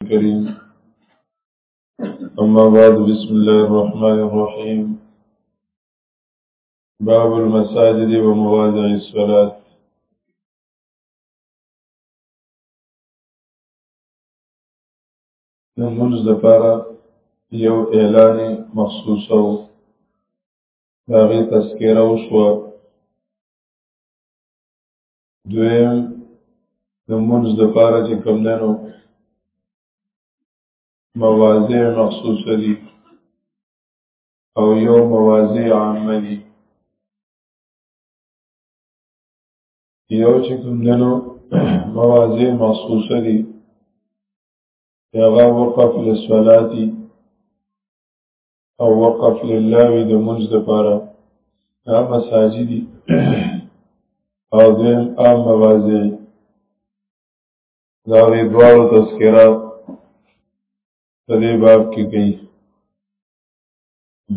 کریم اما بعد بسم الله الرحمن الرحیم باب المساجد ومواضع الصلاه نو موږ د پاره یو اعلان مخصوص او هغه تذکره وشو دویم د منځ د پاره چې کوم دنو مواضع مخصوص دي او یو مواضع عامه دي یو چې کوم دنو مواضع مخصوص دي هغه وقف لسولاتی او وقف لله وی د منځ د پاره دا مساجد او د عام مواضع دا وی دوالو تذکرہ په دې باب کې کوي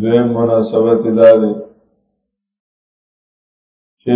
دوی مناسبت دا دی چې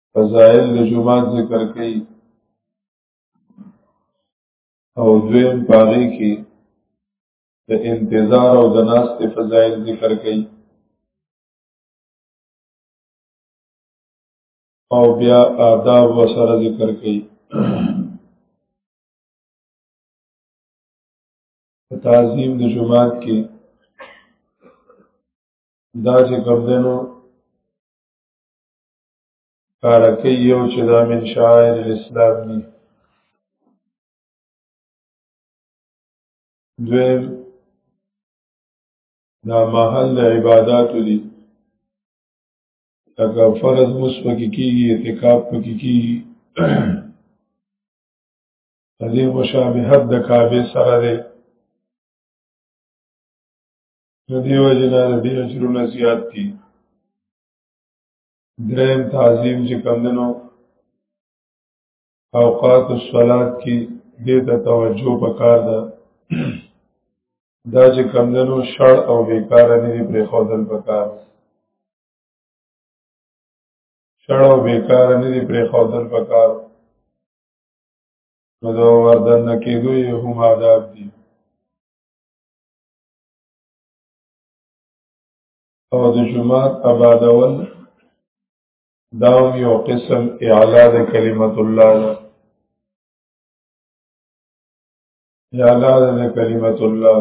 فضائل د جمعات ذکر کړي او دویم پاره کې د انتظار او د ناست فضائل ذکر کړي او بیا آداب و سره ذکر کړي تعظیم د جمعات کې دا چې کوم دنو کارکی یو چې دا من شاعر الاسلام دی دویم دا محل عبادات دی لکه فرض مصفه کی کیږي اعتکاف پکې کیږي دې مشابهت د کعبه سره دی د دې وجه نه د دې اجرونه زیات دي دریم تعظیم چې کمدنو اوقات الصلات کې دې ته توجه پکار ده دا چې کمدنو شړ او بیکار نه دي پرې خودل پکار شړ او بیکار نه دي پرې خودل پکار نو دا وردن کېدو یې هم آداب دي او د جماعت آبادول دا یو قسم اعلا د کلمت الله ده اعلا د کلمت الله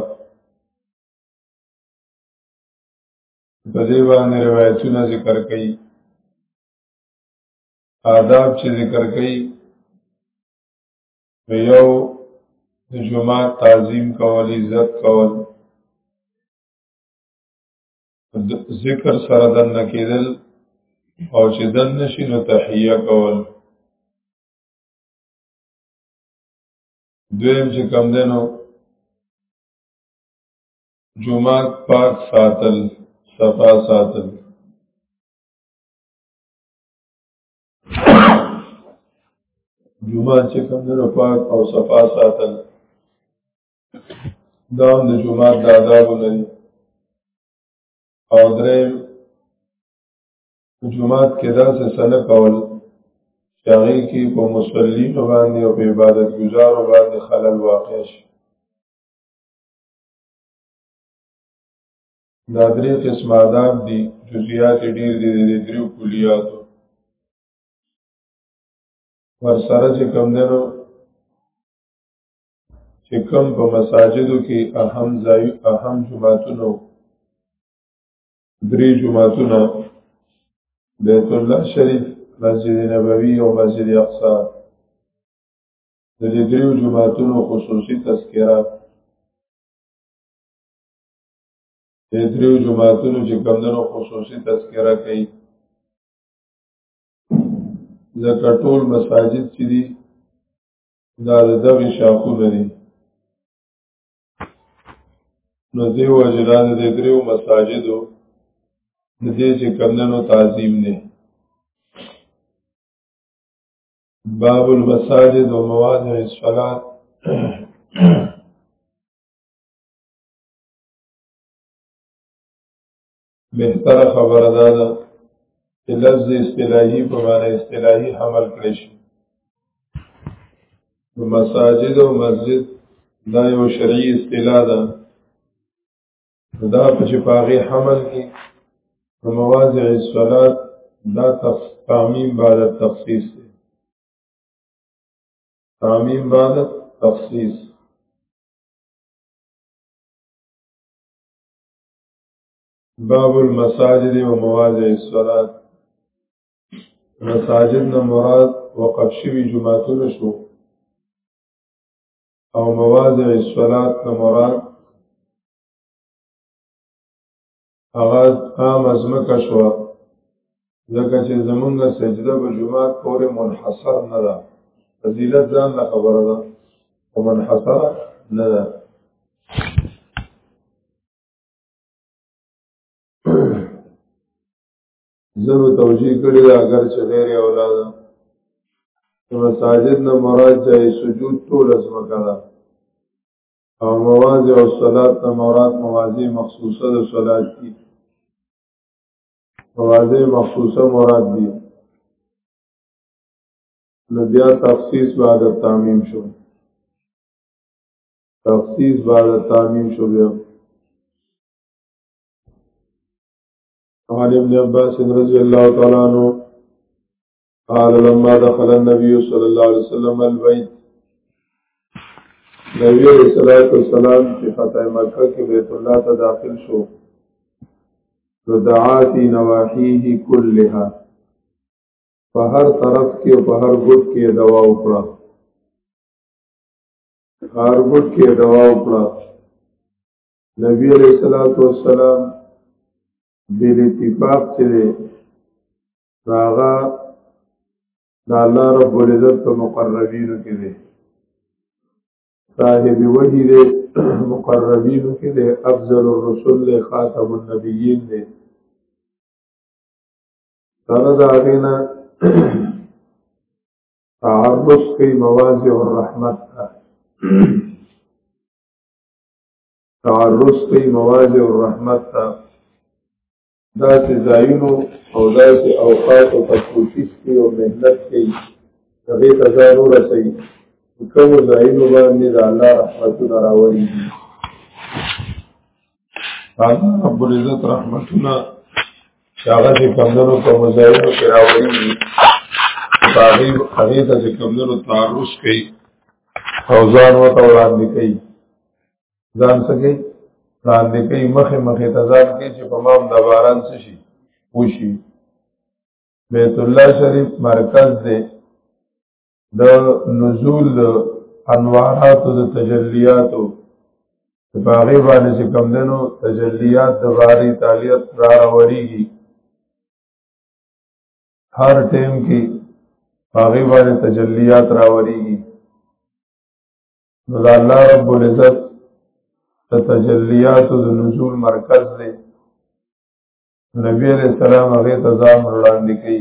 په دې باندې روایتونه ذکر کړي آداب چې ذکر کړي یو د جماعت تعظیم کول عزت کول ذکر سره دن نکیدل او چې دن نشي نو تحیه کول دویم چې کم دنو جمعات پاک ساتل صفا ساتل جمعات چې کم دنو پاک او صفا ساتل دا د جمعات د آدابو نه دي او درېیم په جمعات کې داسې څه نه کول چې هغې کې په مصلینو باندې او په عبادتګزارو باندې خلل واقع شي دا درې قسمه آداب دي جزئیات یې ډېر دي د دریو کلیاتو ورسره چې کوم دی نو چې کوم په مساجدو کې اهم ځای اهم جماعتونو درې جماعتونه بیت الله شریف مسجد نبوي او مسجد اقصا د دې دریو جماعتونو خصوصي تذکره د دریو جماعتونو چې کمدنو خصوصي تذکره کوي ځکه ټول مساجد چې دي دا د دغې شاخونه دي نو دې وجه دا د دریو مساجدو د دې چې کمدنو تعظیم دی باب المساجد و مواضع الصلاة بهتره خبره دا ده چې لفظ اصطلاحي په معنی اصطلاحي حمل کړی شي مساجد او مسجد دا یو شرعي اصطلاح ده دا په چې پاغي حمل کې په مواضع الصلات دا تعمیم بعد تخصیص دی تعمیم بعد تخصیص باب المساجد و مواضع الصلاة مساجد نه مراد وقف شوی جماعتونه شو او مواضع الصلاة نه مراد هغه عام ازمکه شو ځکه چې زمونږ سجده په جماعت پورې منحصر نه ده فضیلت ځان له خبره ده او منحصره نه ده زنو توجیه کړی دا اگر چې غیر اولاد مساجد نه مراد جای سجود ټول اسمه کړه او مواضع او صلات نه مراد مواضع مخصوصه د صلات دي مواضع مخصوصه مراد دي نو بیا تخصیص بعد تعمیم شو تخصیص بعد تعمیم شو بیا عن ابن عباس رضی اللہ تعالی عنہ قال لما دخل النبي صلى الله عليه وسلم البيت نبی علیہ الصلوۃ والسلام چې فتح مکه کې بیت الله ته داخل شو ودعاتی نواحیه كلها په هر طرف کې او په هر ګوټ کې دوا وکړه خاربت کې دوا وکړه نبی علیہ الصلوۃ والسلام بل اتفاق چې راغا د الله رب العزت په مقربینو کې دی صاحب وحی دی مقربینو کې دی افضل الرسل دی خاتم النبیین دی سره دا غینا تعرض کوي مواضع الرحمت تعرض کوي مواضع الرحمت ته دا چې ځایونو او دا چې اوقات او تفوتیس کې او مهنت کوي هغه ته ځان ورسي کوم ځایونو باندې د الله رحمتونه راوړي الله رب العزت رحمتونه شاغه دې کمندونو په مزایلو کې راوړي باغی هغه ته چې کمندونو تعرض کوي او ځان وته وړاندې کوي ځان سګي وړاندې کوي مخه مخه ته ځان کې چې په مام د باران څه شي وشي بیت الله شریف مرکز دی د نزول د انوارات او د تجلیات په باغې باندې چې کم دنو تجلیات د باری تعالیت را راوړيږي هر ټیم کې باغې باندې تجلیات راوړيږي نو د الله رب العزت د تجلیات او د نزول مرکز دی نبی علیہ السلام هغه ته ځان وړاندې کړي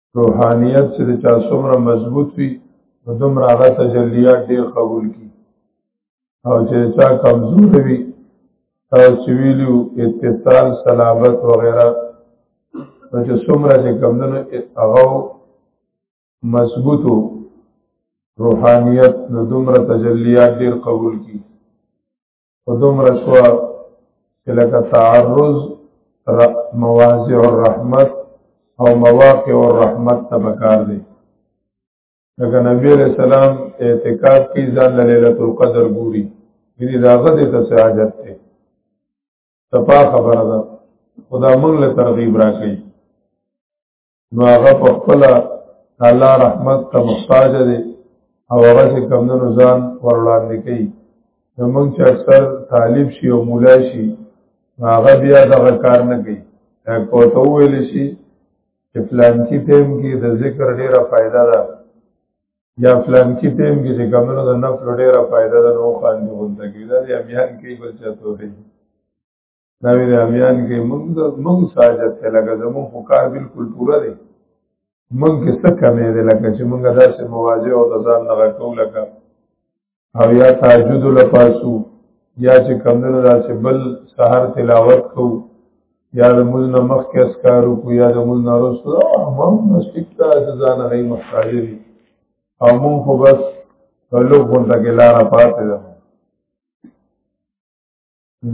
روحانیت چې د چا څومره مضبوط وي نو دومره هغه تجلیات ډېر قبول کی او چې چا کمزور وي تاسو چې ویلو اتصال صلابت وغیرہ نو چې څومره چې کمدنو هغه مضبوطو روحانیت نو دومره تجلیات ډېر قبول کی په دومره شو چې لکه تعرض مواضع الرحمت او مواقع الرحمت ته پکار دی لکه نبی علیہ السلام اعتکاف کی ځان ليله القدر ګوري دې داغه دې ته سہاجت ته تپا خبره ده خدا موږ له ترغیب راکړي نو هغه په خپل الله رحمت ته محتاج دی او هغه چې کمندونو ځان وروړاندې کوي نو موږ چې اکثر طالب شي او مولا شي هغه بیا دغه کار نه کوي کوته ویل شي چې فلان کې ټیم کې د ذکر ډیره فائدہ ده یا فلان کې ټیم کې چې کمندونو د نفل ډیره فائدہ ده نو خان دی ونده کیدا دی امیان کې بل چاته دی دا وی دا بیان کې موږ موږ ساجت ته لګا زمو خو کار بالکل پورا دی موږ کې څه کمې دی لکه چې موږ داسې مواجه او د ځان نه غکو لکه او یا تهجد لپاسو یا چې کمونه داسې بل سحر تلاوت کو یا د موږ نه مخ کې اسکارو کو یا د موږ نه رسو هم مسجد ته ځان غي محتاج دي او موږ خو بس لوګون ته کې لار پاتې ده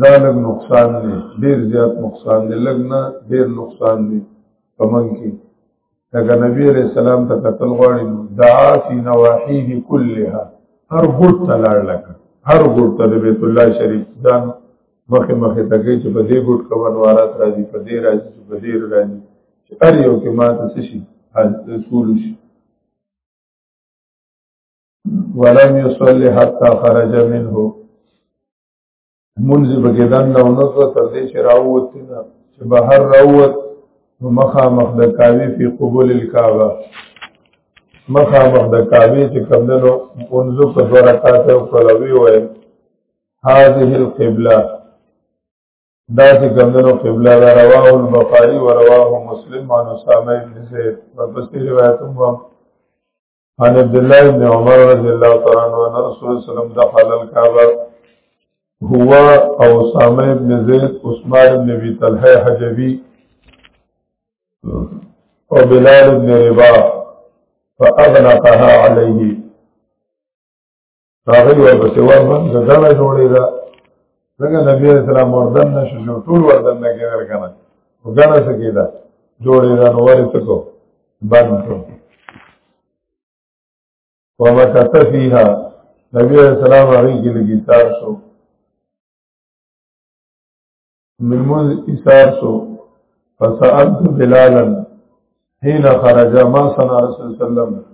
دا لږ نقصان دی ډیر زیات نقصان دی لږ نه ډیر نقصان دی په من کې لکه نبی علیہ السلام ته قتل غواړي نو دعا فی نواحیه کلها هر ګوټ ته لاړ لکه هر ګوټ ته د بیت الله شریف ځان مخه مخه ته کوي چې په دې ګوټ کوم وارات راځي په دې راځي په دې راځي چې هر یو کې ماته څه شي رسول شي ولم يصلي حتى خرج منه منځي بګې دن نه ونو تر دې چې راووت نه چې بهر راووت نو مخا مخ د کاوی فی قبول الکعبه مخا مخ د کاوی چې کمندنو منځو په دوه رکعات او کولوي وای هذه القبلة دا چې کمندنو قبله دا رواه البخاری و رواه مسلم عن اسامه بن زید په روایت هم عن عبد الله بن عمر رضی الله تعالی عنہ ان رسول الله صلی الله علیه وسلم دخل الكعبه هو او اسامه ابن زید عثمان ابن ابي طلحه حجبي او بلال ابن رباح فاغلقها عليه هغه یو په سیوا باندې ځړه جوړې ده څنګه نبی اسلام وردن نشو جو ټول وردن نه کېدل کنه وګړه څه کېده جوړې ده نو ورې څه کو باندې کو وما کتفیها نبی اسلام هغه کې لګی تار شو ملمون ایثار شو فسألت بلالا حين خرج ما صنع رسول الله صلی الله علیه وسلم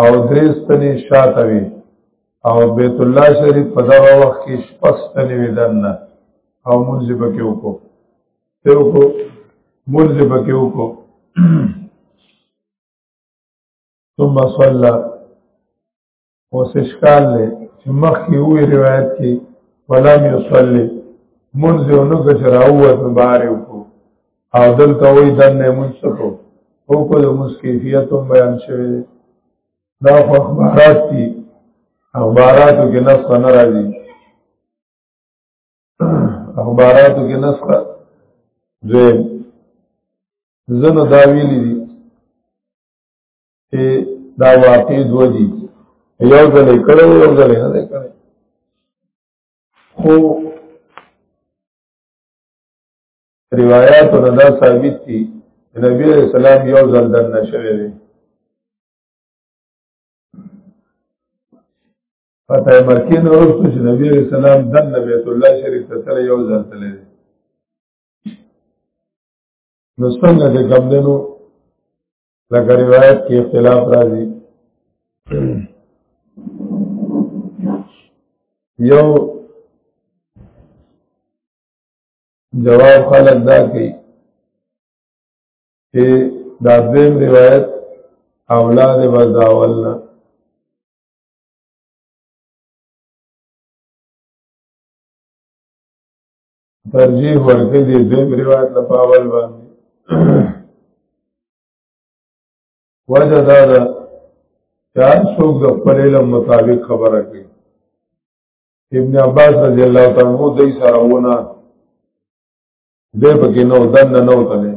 او درې ستنې شاته وي او بیت الله شریف په دغه وخت کې شپږ ستنې وي دننه او مونځ به کې وکړو ته وکړو مونځ به کې وکړو ثم صلى اوس اشکال لې چې مخکې وی روایت کې ولم يصلي مونږ یو نو چې راووت مبارک او دلته وی دن نه منسکو او کو د مسکیفیت هم بیان شوی دی دا خو اخبارات دي اخباراتو کې نسخ نه راځي اخباراتو کې نسخ زه زنه دا ویلي دي چې دا واقع دوه دي یو ځل کړو یو ځل نه کړو خو روایت نه دا ثابت دي نبی علیہ السلام یو ځل دنه شوی دی پته مرکین ورستو چې نبی علیہ السلام دنه بیت الله شریف ته تل یو ځل تللی نو څنګه د ګمدنو لکه روایت کې اختلاف راځي یو جواب خلق دا کوي چې دا دویم روایت اولاد وزاولنا ترجیح ورکړي دې دویم روایت له پاول باندې وجه دا ده چې هر څوک د خپل علم مطابق خبره کوي ابن عباس رضی الله تعالی عنہ دای سره ونه دې پکې نو دن نه نو تله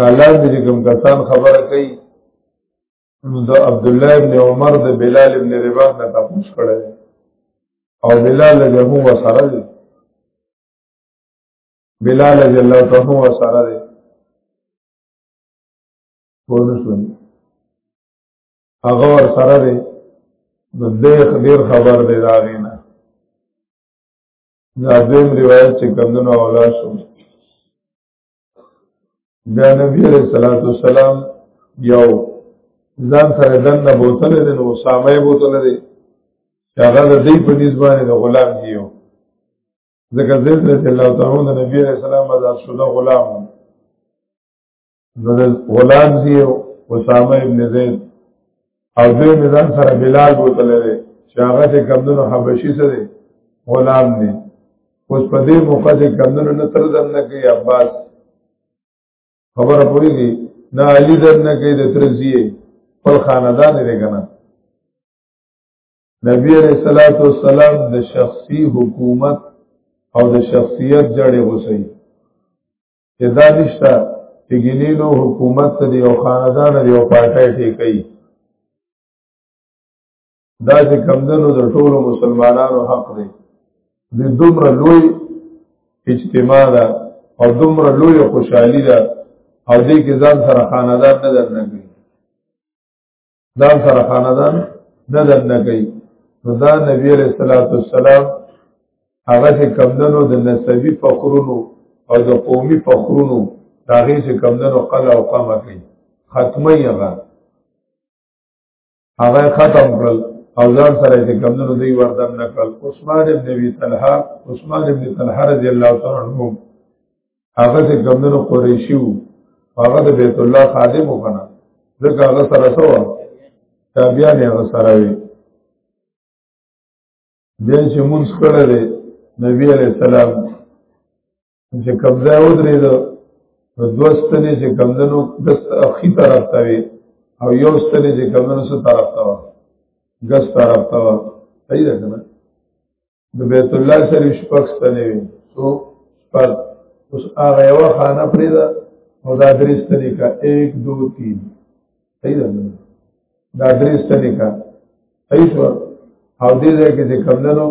حالان دې کوم کسان خبره کوي نو د عبد الله ابن عمر د بلال ابن رباح نه تاسو کړه او بلال له هو سره دی بلال رضی الله تعالی عنہ سره دی ونه شو هغه ور سره دی نو دیخ دیر خبر دی دا غینا دا دویم روایت چې کمدنو اولا شو بیا نبی علیہ الصلوۃ والسلام یو ځان سره دن نه بوتل دی نو سامه بوتل دی هغه د دې په نسبانه د غلام دیو ځکه زید رضی الله تعالی عنہ نبی علیہ السلام آزاد شوه غلام نو د غلام دی اسامه ابن زید او دوی میزان سره بلال بوتل لري چې هغه چې کمدنو حبشي سره غلام دی اوس په دې موقع چې کمدنو نه تر دنه کې عباس خبره پوری دی نه علی دنه کې د ترزیه پر خاندان دی کنه نبی علیہ الصلوۃ والسلام د شخصي حکومت او د شخصیت جړې غوسي چې دا نشته چې ګینینو حکومت ته دی او خاندان دی او پاټای ټیکي دا چې کمدنو د ټولو مسلمانانو حق دی د دومره لوی اجتماع ده او دومره لوی خوشحالي ده او دې کې ځان سره خاندان نه درنګي دا سره خاندان نه دنه کوي نو دا نبی علیہ الصلوۃ والسلام هغه چې کمندونو د نسبی فخرونو او د قومي فخرونو دا غي چې کمندونو قلا او قامه کوي ختمه یې هغه هغه ختم کړل او ځان سره چې کمندونو دی وردن نکړل عثمان ابن ابي طلحه عثمان ابن طلحه رضی الله تعالی عنہ هغه چې ګمندونو قریشي وو هغه د بیت الله خادم وکنه ځکه هغه سره سو تابعیان یې هغه سره وي بیا چې مونږ کړل نبی علیہ السلام چې قبضه ودرې ده نو دوستنې چې کمندنو د اخی طرف ته وي او یو ستنې چې کمندنو سره طرف ته و ګس طرف ته و صحیح ده کنه د بیت الله شریف شپږ ستنې وي څو شپږ اوس هغه یو خانه پرې ده او دا درې ستنې کا 1 2 3 صحیح ده دا درې ستنې کا صحیح شو او دې ځای کې چې کمندنو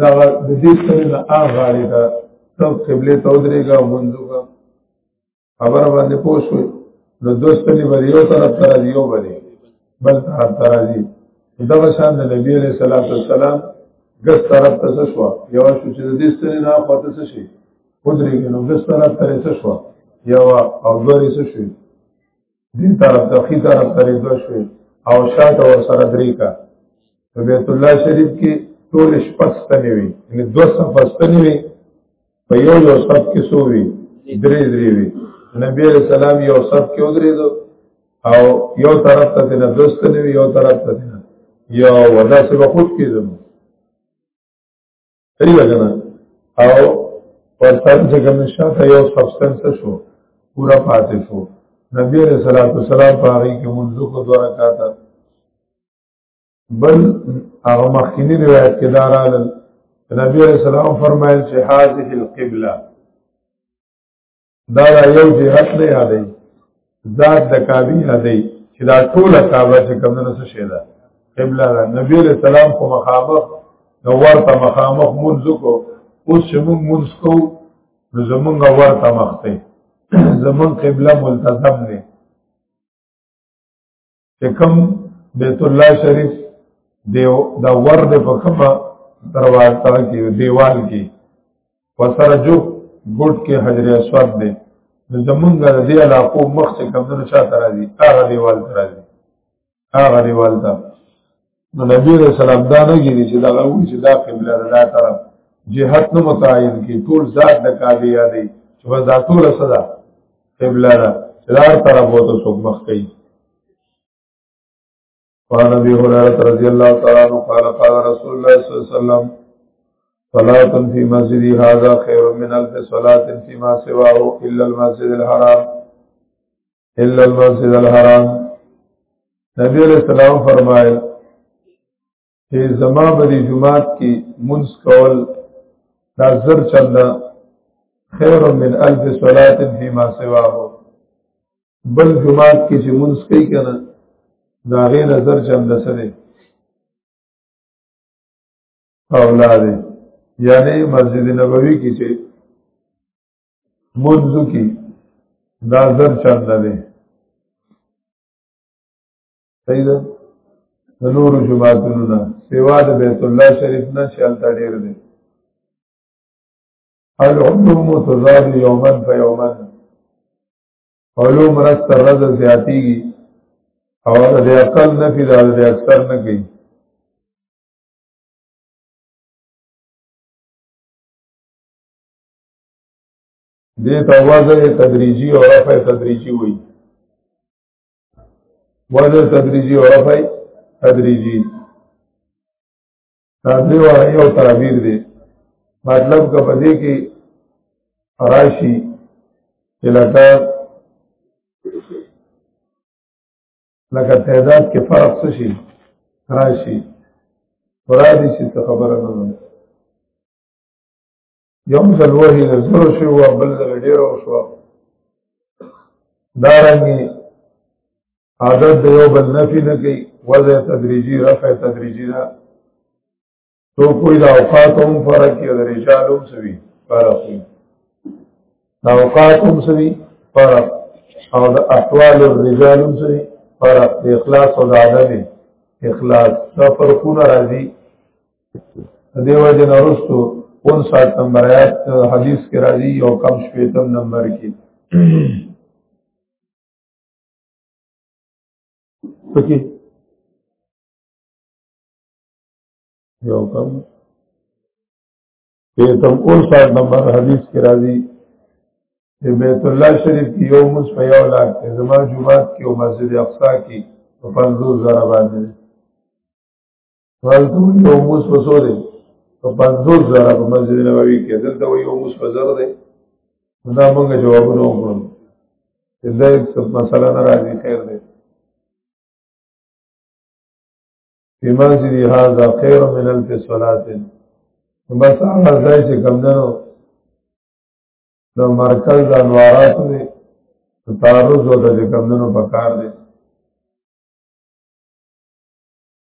دا د دې ستنې نه هغه غاړې ده ته قبله ته ودرېږه منځو خبره باندې پوه شوې نو دوستنې به یو طرف ته راځي یو به بل طرف ته راځي دغه شان د نبی علیه الصلاۃ والسلام ګس طرف ته څه شو یو شو چې د دې ستنې نه پاتې څه شي ودرېږي نو ګس طرف ته څه شو یو او دوه څه شي دې طرف ته خي طرف ته دوه شوي او شاته ور سره درې کا په بیت الله شریف کې ټول شپږ ستنې وي یعنی دوه صفه ستنې وي په یو یو صف کې سو وي درې درې وي نبی علیہ السلام یو صف کې ودرېدو او یو طرف ته نه دوست نه یو طرف ته نه یو ودا سبا خود کېدنو صحیح ده کنه او پر سر چې کوم شاته یو سبستنس شو پورا پاتې شو نبی علیہ الصلوۃ والسلام په هغه کې منځ کو دوه رکعات بل هغه مخکینی روایت کې دارال نبی علیہ السلام فرمایل چې هذه القبلہ دا دا یو جهت نه یادې ذات د کعبه یادې چې دا ټوله کعبه چې کوم نه څه شي ده قبله ده نبی علیہ السلام کو مخامخ نو ورته مخامخ منځ کو اوس چې موږ منځ کو نو زمونږ ورته مخته زمون قبله ملتزم نه چې کوم بیت الله شریف دیو دا ور د په کومه دروازه کې دیوال کې وسره جو ګډ کې حجر اسود دی نو زمونږ د دې علاقو مخ څخه کمونه چا ترازی هغه دیوال ترازی هغه دیوال ته نو نبی علیہ السلام دا نه ګینی چې دا وی چې دا قبله ده دا طرف جهت نه متعین کی ټول ذات د کعبه یادې چې بس دا ټول صدا قبله ده چې دا طرف وته څوک مخ کوي قال ابي هريره رضي الله تعالى عنه قال قال رسول الله صلى الله عليه وسلم صلاه في مسجد هذا خير من الف صلاه فيما سواه الا المسجد الحرام الا المسجد الحرام نبی علیہ السلام فرمایل چې زما بری جمعات کې منس کول دا زر چنده خیر من الف صلات فيما سواه بل جمعات کې چې منس کوي کنه دا غي نظر چنده سره اولاد یعنی مسجد نبوی کې چې منځ کې دا زر چند دی صحیح ده د نورو جماعتونو نه سوا د بیت الله شریف نه چې هلته ډېر دی العلوم تزاد یوما فیوما علوم رس تر رز زیاتیږي او د عقل نفي د اکثر نه کوي دې ته وضع تدریجی او رفع تدریجی وایي وضع تدریجی او رفع تدریجی دا دې وایي یو تعبیر دی مطلب که په دې کې راشي چې لکه لکه تعداد کې فرق څه شي راشي ورادي شي څه خبره نه ده یو ځل وحی د زرو شو او بل ځل ډیر او شو دارنګي عادت د یو بل نفي نه کوي وضع تدریجی رفع تدریجی نه تو کوئی د اوقات هم فرق کې د رجال هم سوي فرق دی د اوقات هم سوي فرق او د احوال الرجال هم سوي فرق د اخلاص او د عدم اخلاص دا فرقونه راځي دیو جن ارستو کون سات نمبر آیات حدیث کی راضی یو کم شپیتم نمبر کی پکی یو کم شپیتم کون سات نمبر حدیث کی راضی بیت الله شریف کې یو مس په یو لاک ته زما جمعات کې او مسجد اقصا کې په 50 زره باندې فالتو یو موس په سو دی په پنځوس زره په مسجد نبوي کې دلته یو موس په زر دی دا موږ جوابونه وکړو چې دا یو څه مسله نه راځي خیر دی په مسجد هاذا خیر من الف صلات بس هغه ځای چې کمندنو د مرکز د انوارات دی تعرض وته چې کمندنو پکار دی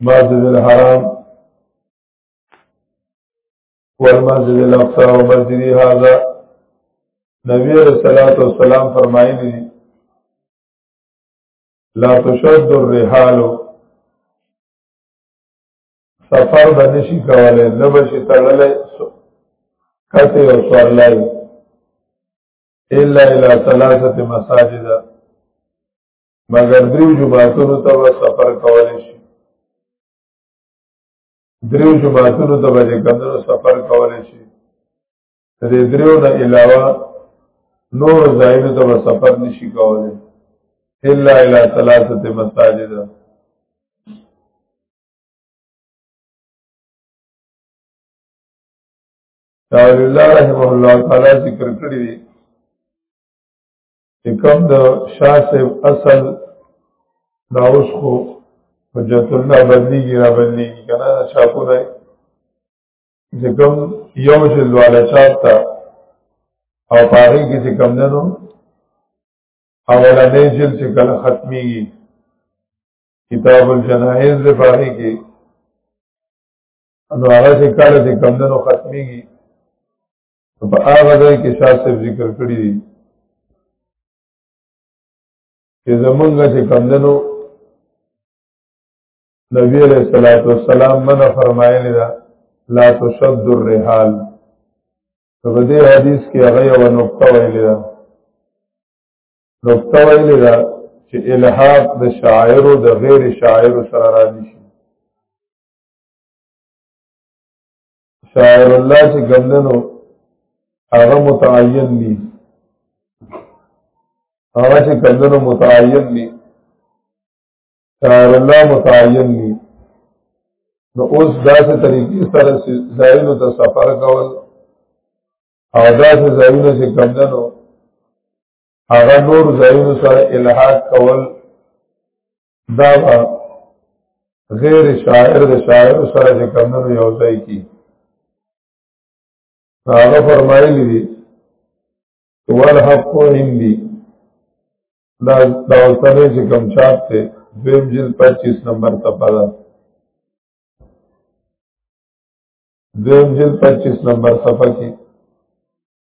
مسجد الحرام والمسجد الاقصى ومسجد هذا نبی علیہ الصلوۃ والسلام فرمایلی دي لا تشد الرحال سفر باندې شي کولای نه بشي تړلې کته او سوالای الا الى ثلاثه مساجد مګر دریو جماعتونو ته به سفر کولی شي دریو جماعتونو ته به چې کمدنو سفر کولی شي د دې دریو نه علاوه نور ځایونو ته به سفر نشي کولی الا الى ثلاثه مساجد تعالی الله رحمه الله تعالی ذکر کړی دی چې کوم د شاه صاحب اصل دا اوس خو حجت الله بدلیږي را بدلیږي که نه چاپو دی چې کوم یو جلد والا چاپ ته او په هغې کې چې کوم دنو اولنې جلد چې کله ختمېږي کتاب الجنایز د په هغې کې نو هغه چې کله چې کوم دنو ختمېږي په هغه ځای کې شاه صاحب ذکر کړی دی چې زمونږ چې کمدنو نبی علیہ الصلوۃ والسلام منع فرمایلی دا لا تشد الرحال په دې حدیث کې هغه یو نقطه ویلې ده نقطه ویلې ده چې الحاق د شاعر او د غیر شاعر سره راځي شاعر الله چې ګمنو هغه متعین دي هغه چې ګمنو متعین دي شاعر الله متعین دي نو اوس داسې طریقې سره ځایونو ته سفر کول او داسې ځایونه چې ګمنو هغه نور ځایونو سره الحاق کول دا غیر شاعر د شاعر سره چې کمنو یو ځای کی هغه فرمایلی دی والحق عندي دا دا اوسنه چې کم چاپ ته دویم جل 25 نمبر تپا ده دویم جل 25 نمبر صفحه کې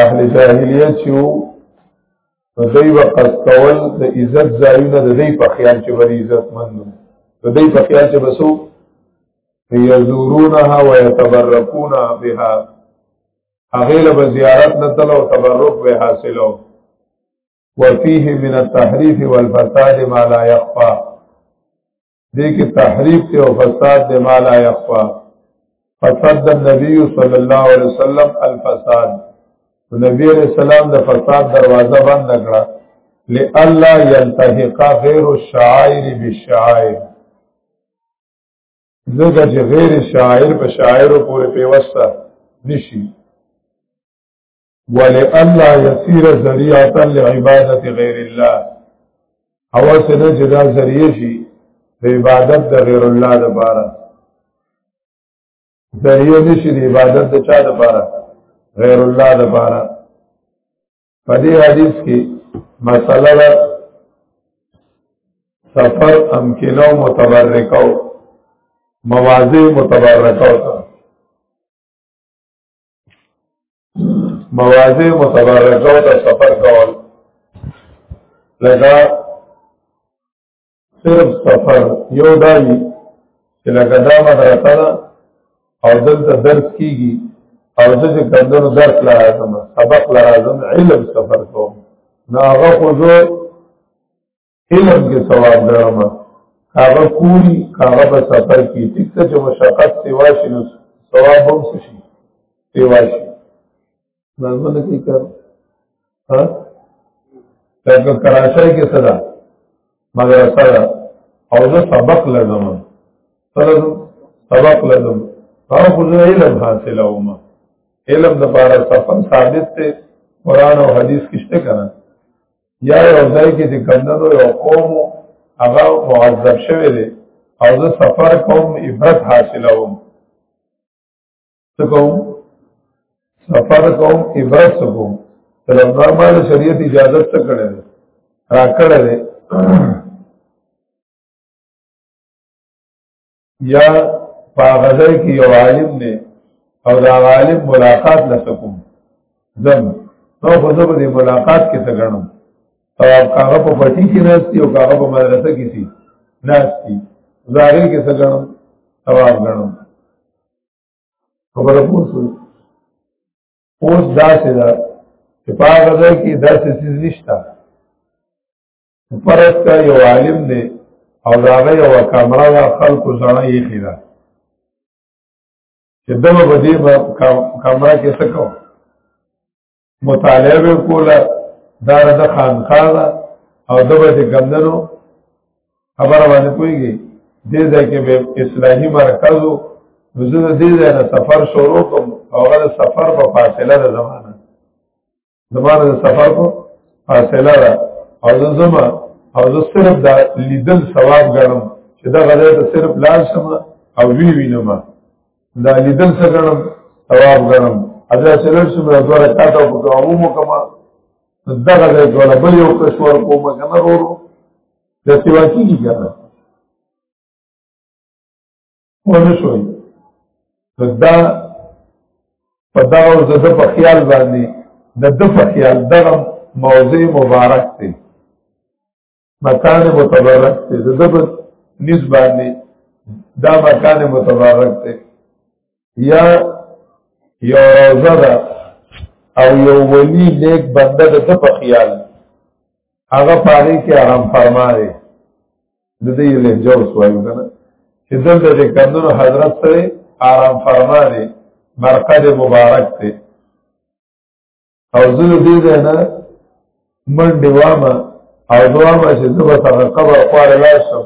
اهل جاهلیت چې وو نو دوی به قصد کول د عزت ځایونه د دوی په خیال چې به عزت مند د دوی په خیال چې به څوک یزورونها ويتبركون بها هغه له زیارت نه تل او تبرک به حاصلو وفيه من التحريف والفساد ما لا يخفى دې کې تحریف ته او فساد دې ما لا يخفا فساد النبي صلی الله علیه وسلم الفساد نبی علیہ السلام د فساد دروازه بند کړه لئلا يلتحق غیر الشعائر بالشعائر ځکه چې غیر شاعر په شاعر پورې پیوسته نشي ولئلا يسير ذريعه لعباده غير الله او سنه جدا ذریعہ شي د عبادت د غیر الله لپاره ذریعہ نشي د عبادت د چا لپاره غیر الله لپاره په دې حدیث کې مسله سفر امکنو متبرکو موازی متبرکو تا موازی متبرکو تا سفر کول لگا صرف سفر یو داری چې لکه دا مدرسه ده او دلته درس کیږي او زه چې کمدنو درس لا راځم سبق لا راځم علم سفر کوم نو هغه خو زه علم کې ثواب درم هغه کولی هغه په سفر کې ټیک ته چې مشقت سیوا شي نو ثواب هم شي سیوا شي نظمونه کې کار ها لکه کراچۍ کې صدا مدرسه ده او زه سبق لږم سره سبق لږم هغه خو زه علم حاصلوم علم د پاره سفر ثابت ته قران او حدیث کې شته کنه یا یو ځای کې د کمندونو یو قوم هغه معذب شوی دی او زه سفر کوم عبرت حاصلوم څه کوم سفر کوم عبرت کوم تر نورمال شریعت اجازه څه کړی دی را کړی دی یا پاغذای کې یو عالم دی او دا عالم ملاقات لسکم زم نو خو زه به ملاقات کې ته غنم او هغه په پټی کې ناشتي او هغه په مدرسه کې سي ناشتي زاري کې څه غنم ثواب غنم خبره پوسو اوس دا څه ده چې پاغذای کې داسې سیز نشته فرض کا یو عالم دی او دا غي یو کمره وا خلق سره یې خیره چې دغه بدی په کمره کې څه کو مطالعه کوله دا د خانخواه او دغه د ګندنو خبر باندې کویږي دې ځای کې به اصلاحي مرکز وو زه دې ځای نه سفر شروع کوم او هغه سفر په فاصله ده زمانه زمانه د سفر کو فاصله ده او زه زما او زه صرف دا لیدل ثواب ګڼم چې دا غزه ته صرف لال شم او وی وینم دا لیدل څه ګڼم ثواب ګڼم ادا چلر شم دا دوه رکعات او په عموم کما دا غزه دوه بل یو کشور کوم کنه ورو د سیوا کیږي کنه ونه شوي دا په دغه او زده په خیال باندې د د په خیال دغه موضوع مبارک دی مکان متبرک دی د د په نسبت دی دا مکان متبرک دی یا یو روزه ده او یو ولی نیک بنده د د په خیال هغه پاره کې آرام فرمایي د دې له جوس وایو کنه چې دلته د کندونو حضرت سره آرام فرما دی مرقد مبارک دی او زه دې ده نه منډه وامه او دوامه چې زه به سره قبر خواله لاشم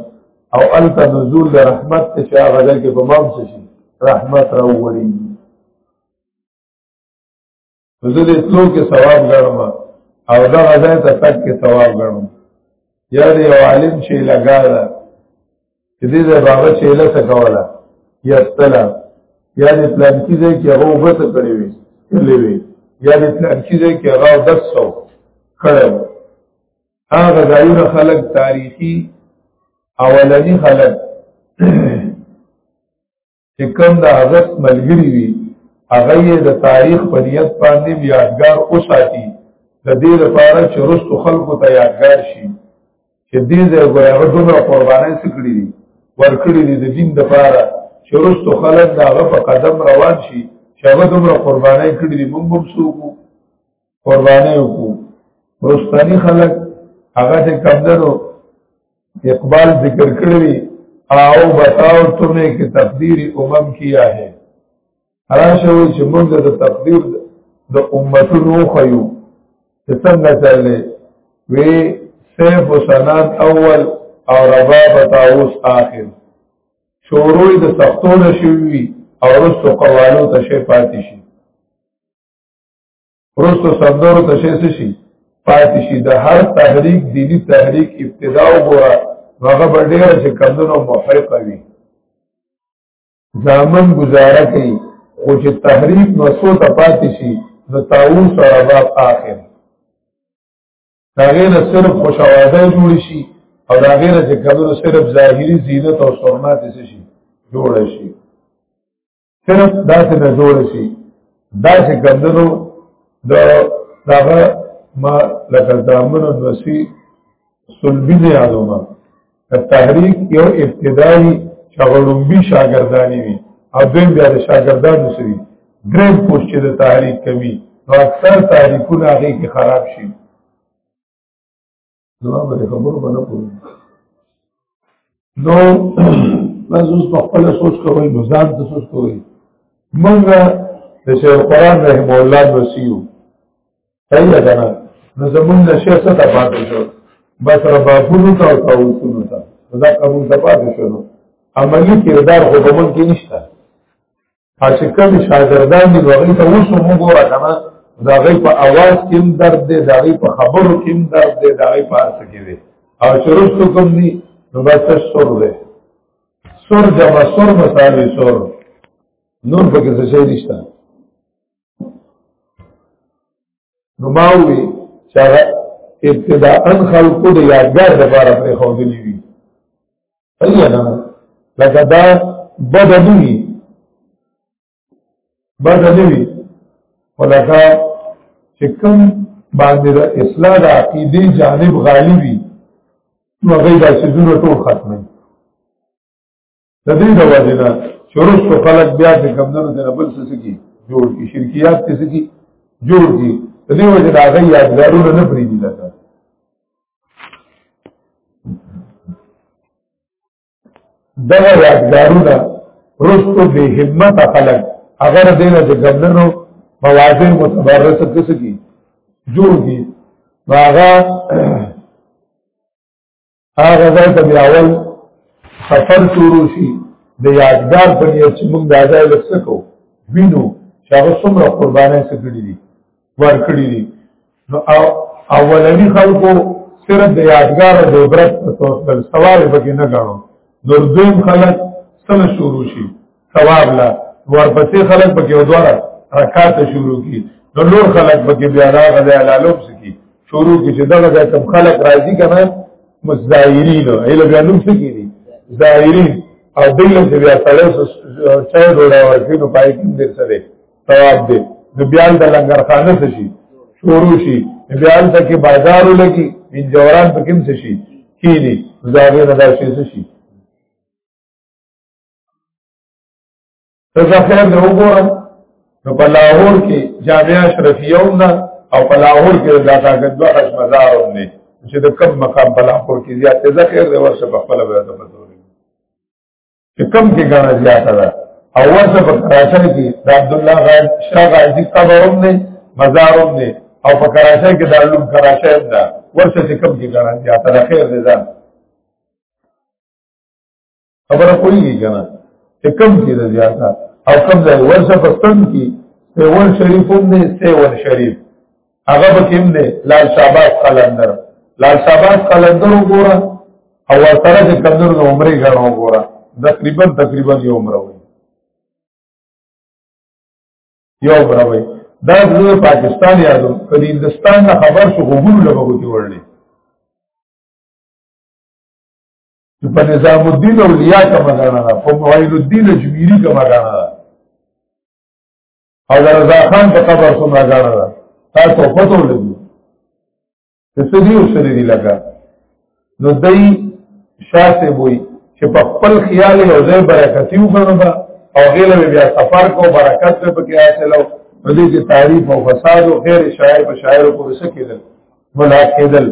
او انت نزول د رحمت ته چې هغه ځل کې په مام شي رحمت راووري زه دې تلو کې ثواب ګڼم او دا غزا ته تک کې ثواب ګڼم یا دې عالم شي لگا دا دې دې بابا چې له څه کولا یا تلا یا دې پلان کې دې کې هو وته کړی وي کړی وي یا دې پلان کې دې کې هغه دسو کړو هغه ځایونه خلک تاریخي اولنی خلک چې کوم د هغس ملګری وي هغه یې د تاریخ په نیت باندې یادګار اوساتي د دې لپاره چې رستو خلکو ته یادګار شي چې دې ځای ګره هغه دومره قربانۍ سکړي دي ورکړي دي د دین لپاره چې رستو خلک دا هغه په قدم روان شي چې هغه دومره قربانۍ کړې دي موږ هم سوکو قربانې وکړو رستنی خلک هغه چې کمدنو اقبال ذکر کړی او بتاو تمہیں کہ تقدیر امم کیا ہے راشوی چې موږ د تقدیر د امتونو خيو چې څنګه چلې وی سیف و سنان اول او رباب تاوس آخر شوروی د سختو نشوی او رسو قوالو تشه پاتی شي ورستو سندرو ته شي څه شي پاتې شي د هر تحریک دینی تحریک ابتدا وګوره هغه به ډېر چې کمونو محرق وي ځامن گزاره کوي خو چې تحریک نو څو ته پاتې شي نو تاوون سره به آخر داغه نه صرف خوشاواده جوړ شي او داغه نه چې کمونو صرف ظاهري زینت او سرمات شي جوړ شي صرف داسې نه جوړ شي داسې کمدنو د دغه ما لکه زامن نسی سلبی نه یادومه تحریک یو ابتدایي شغلومبي شاګردانی وي او دوی بیا د شاګردانو سری دریم پوسټ چې د تحریک کوي نو اکثر تحریکونه هغه کې خراب شي زما په خبرو باندې پوه نو بس اوس په خپل سوچ کوئ نو ځان ته سوچ کوئ موږ د شیخ قرآن رحم الله نسیو صحیح ده کنه نو زمونږ د شیخ څخه پاتې شو بس ربابونو ته او تاوسونو ته دا قبول ته پاتې شو نو عملی کردار خو په موږ کې نشته چې کوم شاګردان دي هغه ته اوس موږ راکنه دا غي په आवाज کې درد دی دا غي په خبرو کې درد دی دا غي په څه کې دی او چې رسو کوم دي نو بس سر دی سر جمع سر مساوي سر نور پکې څه شي نشته نو ما وی چې هغه ابتداءا خلقو د یادګار لپاره پرې خوندلې وي صحیح ده لکه دا بد نه وي بد نه وي ولکه چې کوم باندې د اصلاح د عقیدې جانب غالي وي نو هغه د سيزونو ټول ختمي د دې د وجه نه چې ورسته خلک بیا د کمندونو ته بل څه سکی جوړ کی شرکیات ته سکی جوړ کی د دې وجه نه هغه یادګارونه نه پرې دي لکه دغه یادګارونه رستو به همت خلک اگر دینه چې ګمنو مواضع متبرسه کس کی جوړ دي هغه هغه ځای ته بیا اول سفر شروع شي د یادګار په نیت چې موږ دا ځای لسکو وینو چې هغه څومره قربانۍ سکړي دي ور کړی دي نو اولنی خلکو صرف د یادګار او د عبرت په توګه سوال به نه غاڼو نور دویم خلک سم شروع شي ثواب لا ورپسې خلک پکې ودواره رکعات شروع کی نو نور خلک پکې بیا دا غځه علالوب سکی شروع کی چې دا غځه کم خلک راضی کنه مزایرین ایله بیا نوم سکی دي زایرین او دله چې بیا سره چا ډوډۍ ورکړي نو پای کې دې سره ثواب دې د بیان د لنګر خانه څه شي شروع شي بیان ته کې بازار ولګي ان جوران په کوم څه شي کینی زاغه نه دا شي څه شي ته ځخیر دی وګوره نو په لاهور کې جامعه اشرفیه هم ده او په لاهور کې د طاقت دوه خشمزار هم دی چې د کم مقام په لاهور کې زیات ته ځخیر دی ورشه په خپل به ته پته ولګي چې کم کې ګڼه زیاته ده او ورشه په کراچۍ کې د عبد الله غاز شاه غازی قبر هم دی مزار هم دی او په کراچۍ کې د علوم کراچۍ هم ده ورشه چې کم کې ګڼه زیاته ده خیر دی ځان خبره کوي کنه چې کم کې د زیاته او کم ځای ورشه پستن کې سیول شریف هم دی سیول شریف هغه به کوم دی لال شاباز قلندر لال شاباز قلندر وګوره او سره د کمزور د عمرې غاڼه وګوره تقریبا تقریبا یو عمر وي یو عمر وي دا د پاکستان یادو کله هندستان نه خبر شو غوګل لګو کې ورلې په نظام الدین اولیاء کما غانا ده په معین الدین جمیری کما غانا ده او د رضا خان په قبر څومره غانا ده تاسو پته ولګي چې څه دی وسره دی لګا نو دای شاته وای چې په خپل خیال یو ځای برکتی وګڼو دا او غیله بیا سفر کو برکت په کې حاصلو نو دې کې تعریف او فساد او خیر شاعر په شاعر کو وسکیدل هلاک کېدل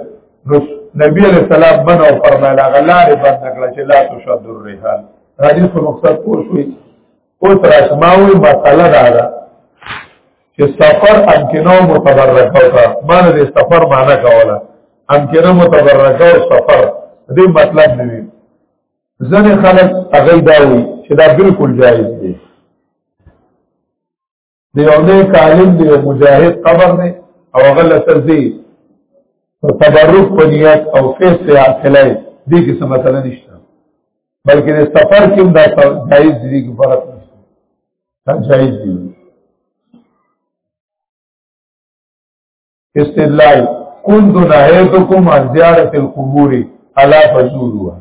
نو نبی علیہ السلام منو فرمایلا غلار بند کړ چې لا تشد الرحال حدیث په مقصد پوه شوې اوس راشماوي مساله دا ده چې سفر امکنو متبرکه کا معنی د سفر معنی کوله امکنو متبرکه او سفر دې مطلب دی ځنه خلک هغه دا وي چې دا بالکل جایز دی دی او نه کالم دی مجاهد قبر دی او غل سرزی تبرک په نیت او فیس سے حاصله دی کې څه مسله نشته بلکې د سفر کې دا جایز دی کې فرق نشته دا جایز دی استدلال كنت نهيتكم عن زيارة القبور ألا فزوروها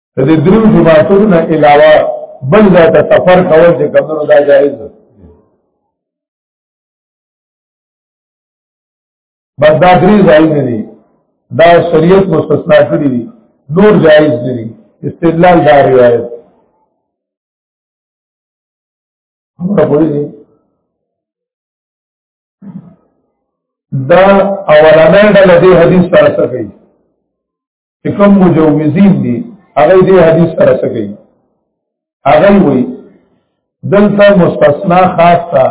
د دې درو جماعتو نه علاوه بل ځای ته سفر کول چې کمونو دا جایز ده بس دا درې ځای نه دي دا شریعت مستثنا کړی دي نور جایز نه دي استدلال دا روایت خبره پوری دي دا اولانه ډله دې حدیث سره څه کوي چې کوم مجوزین دي هغه دې حدیث سره څه کوي هغه وایي دلته مستثنا خاص تا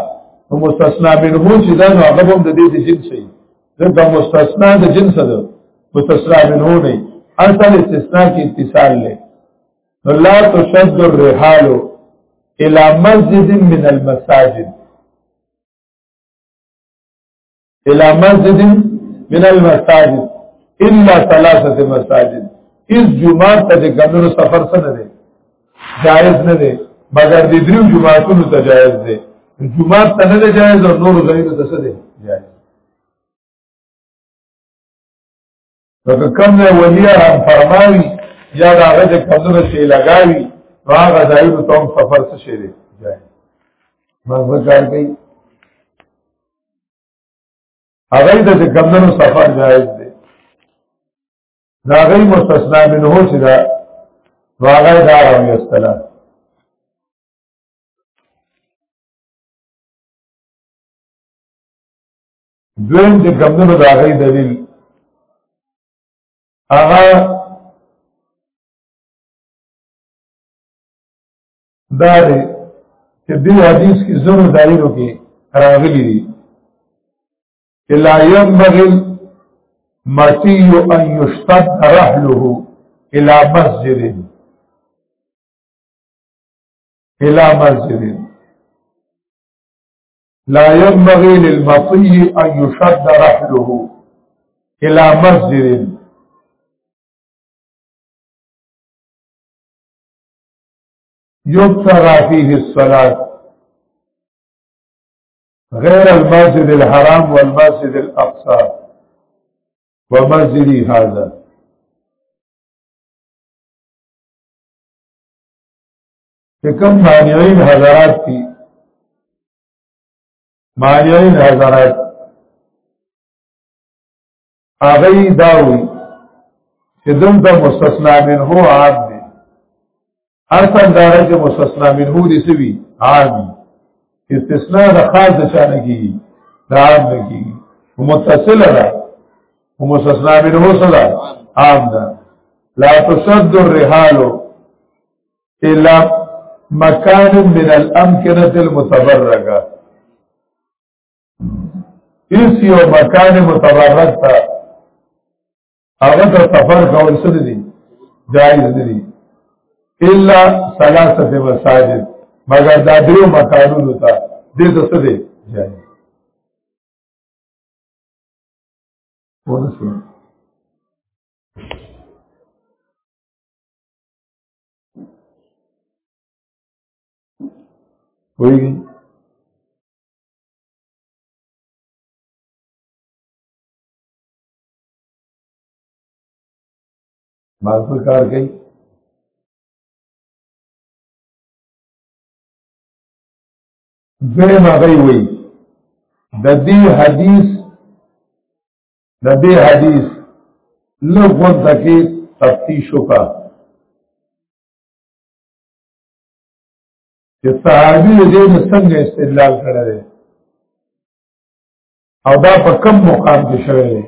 نو مستثنا منه چې دا نو هغه هم د دې د جنس وي دلته مستثنا د جنس ده مستثنا منه نه اصل استثناء کې اتصال لري نو لا تشد الرحال الى مسجد من المساجد الى مسجد من المساجد الا ثلاثه مساجد اس جمعه ته ګمنو سفر څه نه دی جائز نه دی مګر د دریو جمعهتونو ته جائز دی جمعه ته نه دی جائز او نور ځایونو ته څه دی جائز لکه کوم ځای ولی حرم فرماوي یا د هغه د کمزونه شي لګاوي نو هغه ځایونو ته هم سفر څه شي دی مغزه کار کوي هغه د کمزونو سفر جایز دی دا غي مستثنا منه چې دا واغې دا راوي استلا دویم چې کمدنو دا غي دلیل هغه دا دی چې دې حدیث کې زمو دایرو کې راغلي دي الا ينبغي متي ان يشتد رحله الى مسجد الى مسجد لا ينبغي للمطي ان يشد رحله الى مسجد يبتغى فيه الصلاة غير المسجد الحرام والمسجد الأقصى ومسجدی حاضر چې کوم مانعين حضرات دي مانعين حضرات هغه دا وي چې دلته مستثنا من هو عام دي اصل دا چې مستثنا من هو دي سوي عام استثناء د خاص د شان کیږي دا عام نه کیږي متصل ده مستثنا من هو سره عام ده لا تشد الرحال الى مکان من الامکنه المتبرکه اس یو مکان متبرک تا هغه ته سفر کول څه دي جایز دي الا ثلاثه مساجد مگر دا دریو مکانونو ته دې ته څه دي جایز ورسره ویږي مازه کار کوي دویم هغه وی د دې حدیث د دې حدیث له غوږ کې تفتیش وکړه چې صحابي دې نه څنګه استدلال کړی او دا په کم مقام کې شوی دی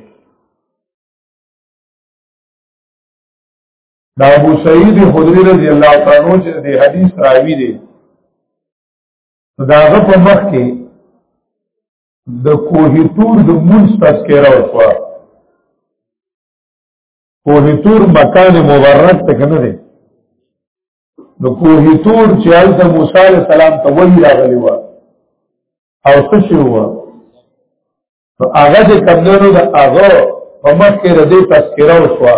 دا ابو سعید خدری رضی الله تعالی عنہ چې د حدیث راوی دی دا غ په مخ کې د کوه تور د مونږ تذکرہ وکړه کوه تور مکان مبارک ته کنه دی نو کوه تور چې حضرت موسی علیہ السلام ته وحی راغلی و او څه شو و نو هغه د کمنو د هغه په مخ کې ردی تذکرہ وکړه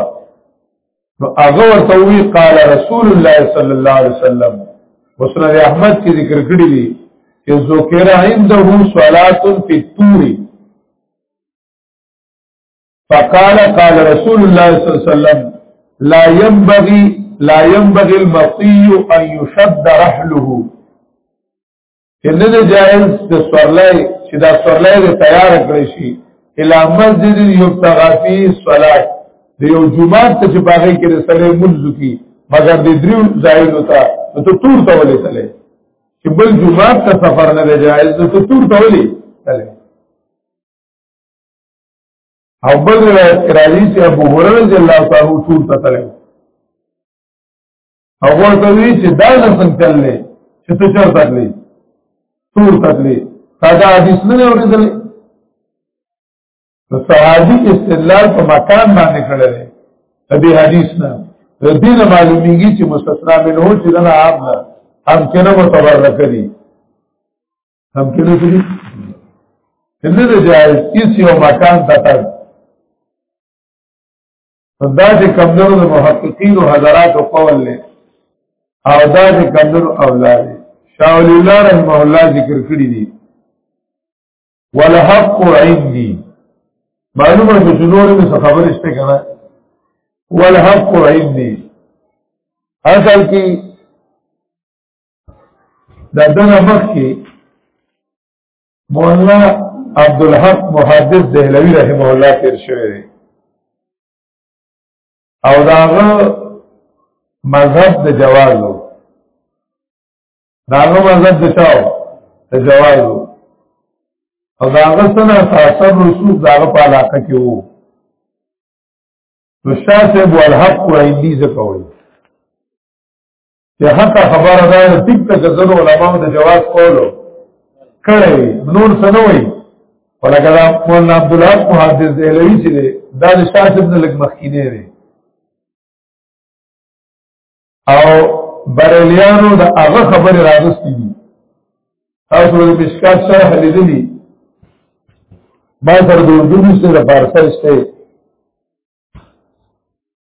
نو هغه ورته وی قال رسول الله صلی الله علیه وسلم مسند احمد کې ذکر کړی دی چې ذکر عنده صلات فی الطور فقال قال رسول الله صلی الله علیه وسلم لا ينبغي لا ينبغي المطي ان يشد رحله چې نه دی جایز د سورلای چې دا سورلای دې تیار کړی شي الا مسجد یبتغى فيه الصلاه د یو جمعه ته چې باغې کې رسله منځ کی مگر د دریو ځایونو ته ته تور ته ولې تلې چې بل جمعه ته سفر نه دی جایز ته تور ته ولې تلې او بل روایت کې راځي چې ابو هريره رضی الله عنه تور ته تلې او ورته وی چې دا څنګه تللی چې ته چر تللی تور تللی تا دا حدیث نه اورېدل نو صحابي استدلال په مکان باندې کړل د دې حدیث نه د دې نه معلومیږي چې مستثنا منه چې نه عام نه هم کنه متبر کړی هم کنه کړی ان دې جائز کسی او مکان ته دا چې کمدرو د محققین او حضرات قول له او دا چې کمدرو اولاد شاول الله رحمه الله ذکر کړی دي ولحق عندي معلومه د جنور مې څه خبر شته کنه ولحق عندي اصل کې دا دنه مخ کې مولانا عبد الحق محدث دهلوی رحمه الله تیر شوی دی او داغه مذهب د جواز وو داغه مذهب د چاو د جواز وو او داغه سنا ساسر رسول داغه په علاقه کې وو نو شاسب والحق و ایندی زکوی چې حتی خبره ده ټیک ته ځل علماء د جواز کولو کړي نور سنوي ولکه دا مولانا عبد الله محدث دی لوي چې دا د شاه ابن لک مخکینه دی او بریلیانو د هغه خبره راغستې دي تاسو د مشکات شرح لیدلی ما سره د اردو سره فارسی شته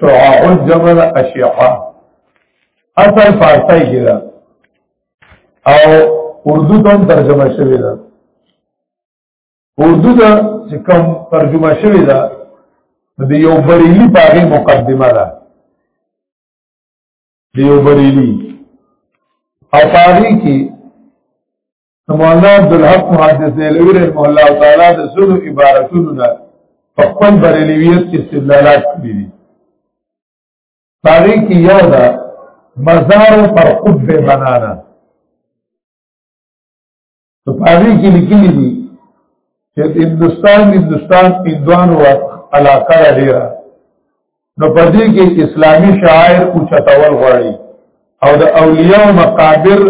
شعاع جمع دا اشعاع اصل فارسی کی دا او اردو تم ترجمه شوی دا اردو دا چې کوم ترجمه شوی دا د یو بریلی پاغه مقدمه ده د یو بریلی او پاغه کې مولانا عبدالحق محدث دهلوی رحمه الله تعالی د سلو عبارتونو نه په خپل بریلیویت استدلالات کړي دي تاریخ یو ده مزار پر قطب بنانا تو پاری کی لکلی دی چې هندستان هندستان اندوان و علاقه را ډیره نو په دې کې اسلامی شاعر او چتاول غواړي او د اولیاء او مقابر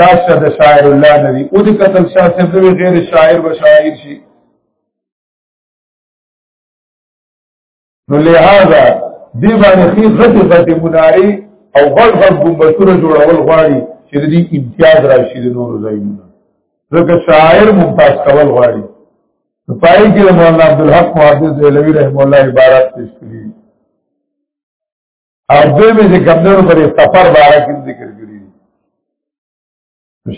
دا شد شاعر الله ندی او دې قتل شاه صاحب غیر شاعر به شاعر شي نو لہذا دې باندې خې غټه غټه مناري او غړ غړ ګمبتونه جوړول غواړي چې دې امتیاز راشي د نورو ځایونو ځکه شاعر ممتاز کول غواړي پای کې مولانا عبدالحق محدث علوی رحم الله عبارت پیش کړی او دوی مې چې کمدنو پر سفر باره کې ذکر کړی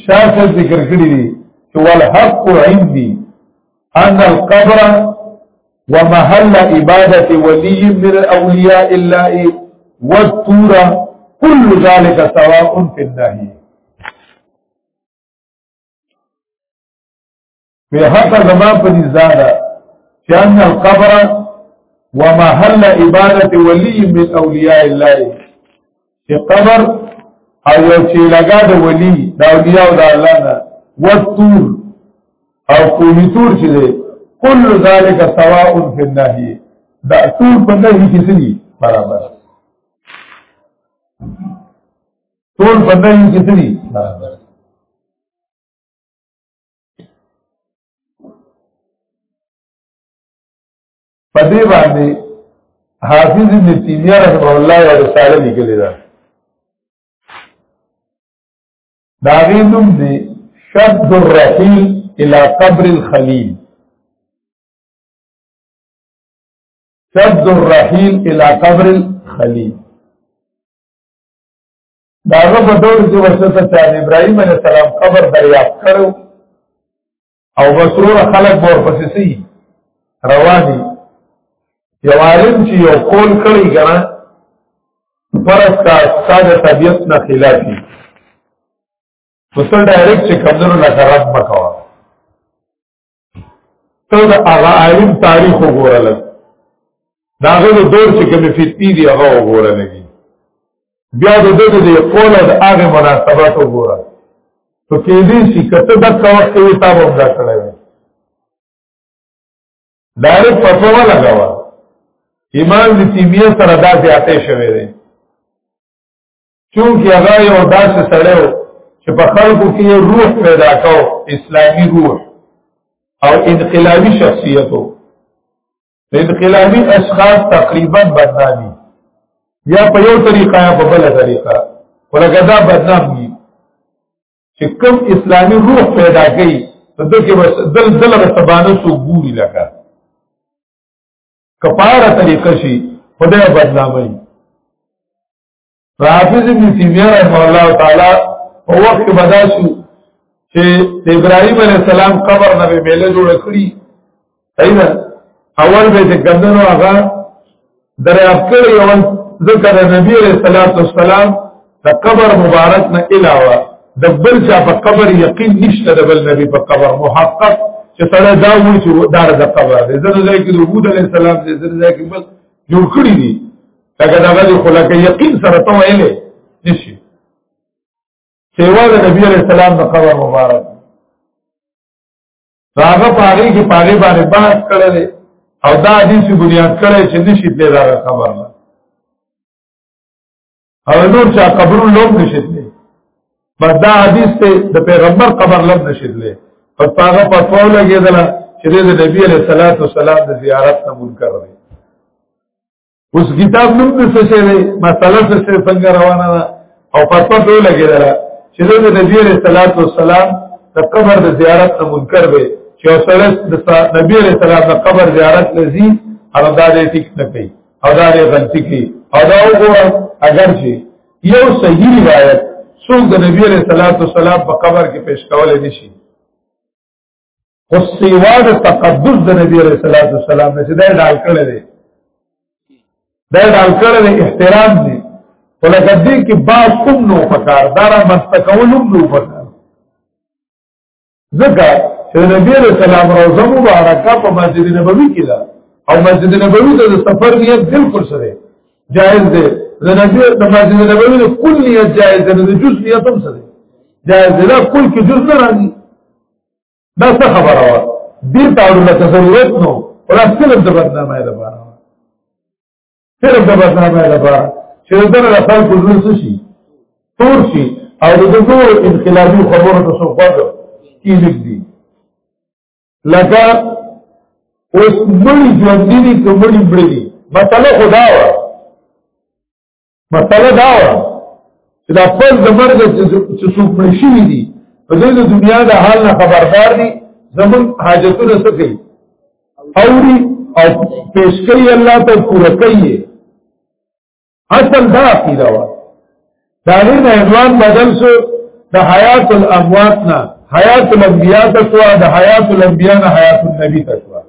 شاه صاحب ذکر کړی دی چې والحق عندي ان القبر ومحل عبادة ولي من الاولیاء الله والطور كل ذلك سواء في النهي په حق زما په نزاده چې ان القبر ومحل عبادت ولی من اولیاء الله چې قبر او یو چې لګا د ولی د اولیاء د الله نه وتور او کومی تور چې ده کل ذالک سواء فی النهی دا ټول په نهی کې سړي برابر ټول په نهی کې سړي برابر په دې باندې حافظ ابن تیمیه رحمه الله یو رساله لیکلې ده دا غي نوم دی شد الرحیل الى قبر الخلیل شد الرحیل الى قبر الخلیل دا هغه په دور کې ورسته چې ابراهيم عليه السلام قبر دریافت کړو او مسرور خلق ور پسې سي روان دي یو عالم چې یو قول کړی کنه فرض کا ساده طبيعت نه خلاف دي وسل ډایرکټ چې کمزورو نه خراب مکوا ته د هغه عالم تاریخ وګورل دا غو دور چې کوم فتنی دی هغه وګورل لګي بیا د دې د قول د هغه مناسبت وګوره په کې دې چې کته د کاوه کې تا وګدا کړی وي ډایرک پټوا لگاوا ایمان دې تیمیه سره دا زیاتې شوی دی چونکی هغه یو داسې سړی و چې په خلکو کې روح پیدا کو اسلامي روح او انقلابي شخصیت و انقلابي اشخاص تقریبا بدنامي یا په یو طریقه یا په بل طریقه ولکه دا بدنام دي چې کوم اسلامي روح پیدا کړي نو دغه بس دل دل سبانه سو ګوري لکه کپاره طریقه شي خدای بدنامي حافظ ابن تیمیه رحمه الله تعالی په وخت کې بداسو چې ابراهيم عليه السلام قبر نه به میله جوړ کړی اینا اول به چې ګندنو هغه دریاب کړی او ذکر نبی عليه الصلاه والسلام د قبر مبارک نه علاوه د بل چا په قبر یقین نشته د بل نبی په قبر محقق چې سره دا وایي چې دار د قبر دې زنه ځای کې د وجود عليه السلام دې زنه ځای کې بس جوړ کړی دي لکه دا غږ خو لکه یقین سره ته ویلې نشي سیوا د نبی علیہ السلام د قبر مبارک هغه پاره کې پاره باندې بحث کړل او دا حدیث بنیاد کړی چې نشي دې دا خبر نه او نور چا قبر لوم نشي دې بس دا حدیث ته د پیغمبر قبر لوم نشي دې په هغه په ټول لګیدل چې د نبی علیہ الصلوۃ والسلام د زیارت نه منکر دی اوس کتاب نوم د څه شي دی مسله څه شي څنګه روانه ده او پته ته لګیدل چې د نبی رسول الله والسلام د قبر د زیارت نه منکر به چې اوسره د نبی رسول الله د قبر زیارت لذي او دا دې ټیک نه کوي او دا دې غلطي کوي او دا وګوره اگر چې یو صحیح روایت څوک د نبی رسول الله والسلام په قبر کې پیش کول نشي خو سیوا د تقدس د نبی علیہ الصلوۃ والسلام نه چې دا ډال کړی دی دا ډال کړی دی احترام دی ولکه دې کې با کوم نو پکار دارا مستقولم نو پکار ځکه چې نبی علیہ السلام روزه مبارکه په مسجد نبوي کې ده او مسجد نبوي ته د سفر نیت بالکل سره جائز دی د نبی د مسجد نبوي د کل نیت جائز دی د جز نیت هم سره جائز دی دا کل کې جز نه راځي دا څه خبره وه دې تاړو لکه ضرورت نو ولا صرف د بدنامه لپاره صرف د بدنامه لپاره چې دغه رسول کول څه شي تور شي او د دغو انقلابي خبرو ته څو خبر کی لیک دي لکه اوس مړي ژوند دي کومړي مړي دي مطلب خدا وه مسله دا و چې دا پس د مرګ چې څوک مړ شوي دي په دې د دنیا د حال نه خبردار دي زمون حاجتونه څه کوي اوري او پیش کوي الله ته پوره کوي اصل دا عقیده و دا نه عنوان بدل شو د حیات الاموات نه حیات الانبیاء تسوا د حیات الانبیاء نه حیات النبی تسوا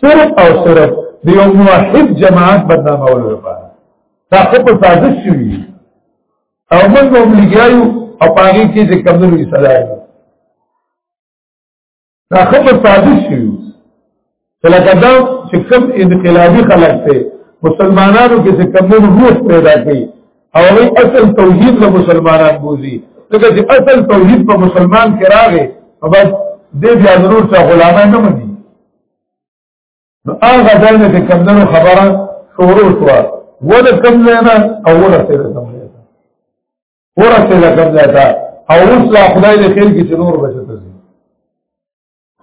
صرف او صرف د یو موحد جماعت بدنامولو لپاره دا خو په سازش شوي او موږ هم لګیایو او پاګې کې چې کمزوري وسلای دا خو په سازش شوي لکه دا چې کوم انقلابي خلک ته مسلمانانو کې چې کوم روح پیدا کړي او هغه اصل توحید له مسلمانان بوزي ځکه چې اصل توحید په مسلمان کې راغی او بس دې بیا ضرور څه غلامان نه مني نو هغه ځای نه چې کمدنو خبره شروع شوه ول کم ځای نه او ورسېده کم ځای ته ورسېده کم ځای ته او اوس لا خدای دې خیر کې چې نور بچ ته ځي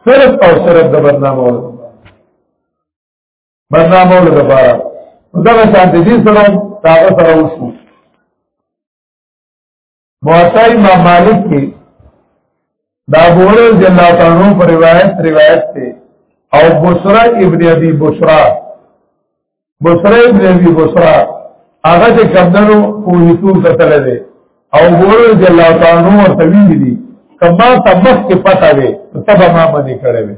صرف او صرف د برنامه ول برنامه ول د بارا دغه شانتي دي سره تاغه سره وشو موطا امام مالک کې دا بوله جلا تعالی پر روایت روایت ته او بصرا ابن ابي بصرا بصرا ابن ابي بصرا هغه چې کمندونو په هیڅو قتل دی او بوله جلا تعالی ورته ویلي دي کما تمخ کې پتا وي تبه ما باندې کړې وي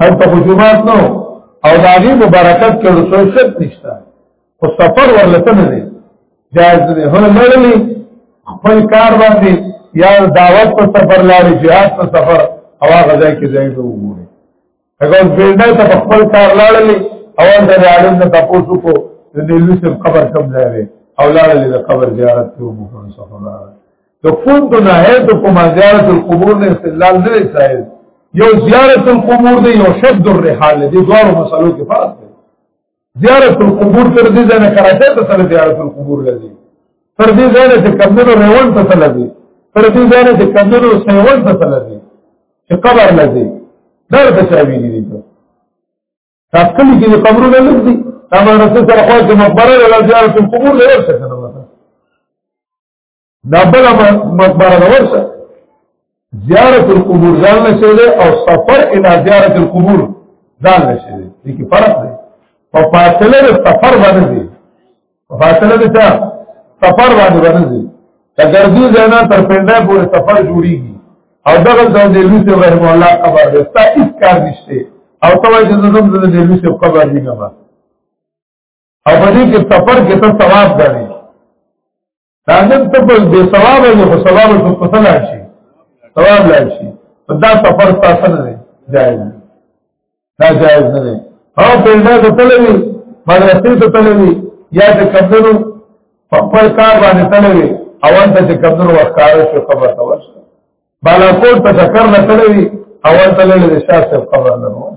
هل ته جمعات نو او دا غي مبارکت کې رسول شت نشته او سفر ورلته نه دی جائز نه هله لړلې خپل کار باندې یا دعوت په سفر لارې jihad په سفر او هغه ځای کې ځای ته وګوري هغه ځیندا ته خپل کار لړلې او د عالم نه تاسو کو د دې لوسم قبر کم ځای او لړلې د قبر زیارت ته وګورم سفر لارې د کوم د نهایت په مزارت القبور نه استدلال نه صاحب یو زیارت القبور دی یو شد الرحال دی دوه مسلو کې فرق دی زیارت القبور تر دې ځنه کراچۍ ته سره زیارت القبور لدی تر دې ځنه چې کمنو ریوان ته سره دی تر دې ځنه چې کمنو سیوان ته سره دی چې قبر لدی در ته چاوی دي دي تاسو کلی کې قبرونه لږدي تاسو سره خو چې مقبره ولا زیارت القبور لري څه نه دا بل مقبره دا ورسه زیارت القبور ځان نشي ده او سفر الى زیارت القبور ځان نشي ده دي کې فرق دی په فاصله د سفر باندې دی په فاصله د څه سفر باندې باندې دی اگر دې ځنا تر پنده پورې سفر جوړیږي او دغه ځان دې لوی سي رحم الله قبر دې ستا هیڅ کار نشته او ته وایې چې زموږ د دې لوی سي قبر دی نه او په دې کې سفر کې ته ثواب غواړي دا نن ته په دې ثواب نه په ثواب څه پته نه شي ثواب لا شي دا سفر تاسو نه دی جایز دا جایز نه دی او په دې ته تلوي مدرسې ته تلوي یا ته کمنو په خپل کار باندې تلوي او انت چې کمنو وکړ شو خبر ته ورشه بالاکوټ ته چکر نه تلوي او انت له شاسه خبر نه وو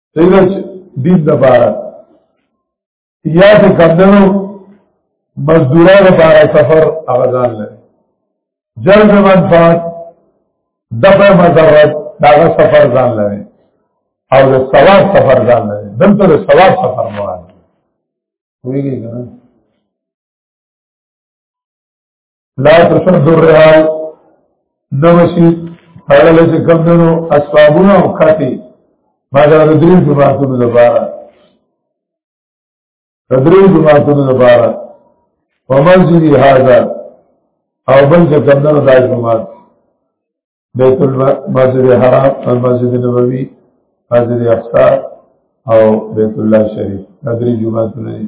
څنګه دین د بارا یا چې کمدنو مزدوران لپاره سفر اغزان لري جلب منفعت دفع مضرت داغه سفر ځان لري او د ثواب سفر ځان لري دلته د ثواب سفر مراد ویږي کنه لا تشد الرحال نوشي هغه لږه کم دنو اسبابونه او کاتي ما دا درې جماعتونو لپاره درې جماعتونو لپاره ومنزلي هذا او بل څه کم دنو دا جماعت بیت المسجد حرام المسجد نبوي مسجد اقصا او بیت الله شریف دا درې جماعتونه دي